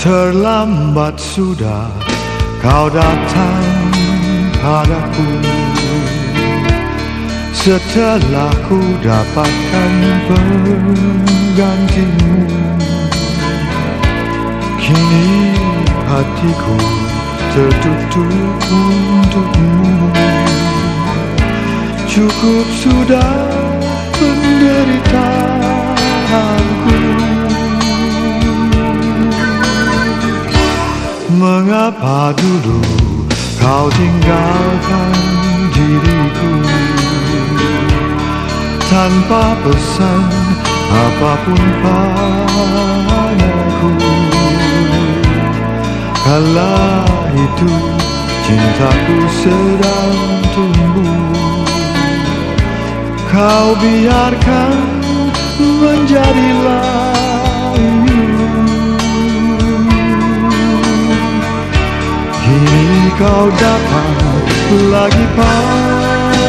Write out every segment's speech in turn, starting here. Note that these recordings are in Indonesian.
Terlambat sudah kau datang padaku. Setelah ku dapatkan penggantimu Kini hatiku tertutup untukmu. Cukup sudah penderitaanku Mengapa dulu kau tinggalkan diriku? Tanpa pesan apa pun padaku. Kala itu cintaku sedang tumbuh. Kau biarkan kau datang lagi padaku.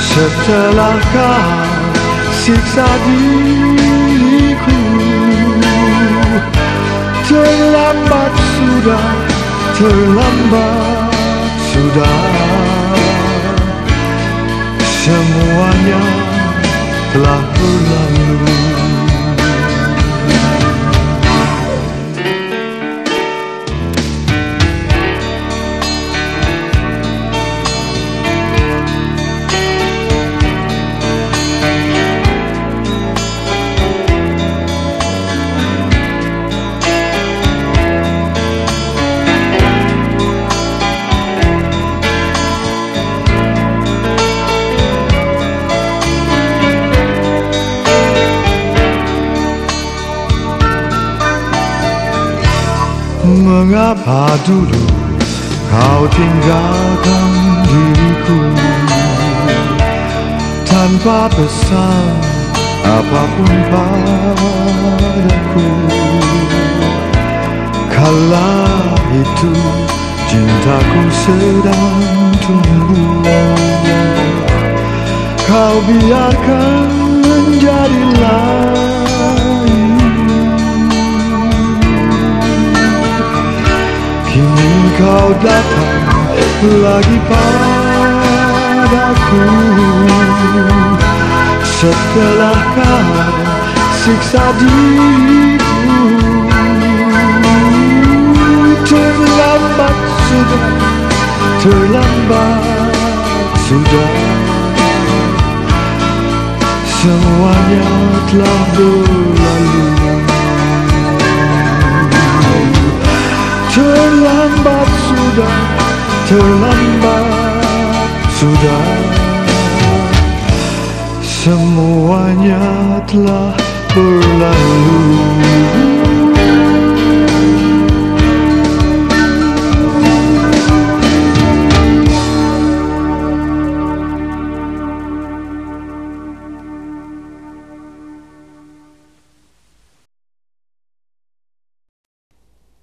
Setelah kau siksa diriku? Terlambat sudah, terlambat sudah. Semuanya telah berlalu Mengapa dulu kau tinggalkan diriku? Tanpa pesan apa pun padaku. Kala itu cintaku sedang tumbuh. Kau biarkan menjadi layu datang lagi padaku. Setelah kau siksa diriku? Terlambat sudah, terlambat sudah. Semuanya telah berlalu. Terlambat sudah, terlambat sudah Semuanya telah berlalu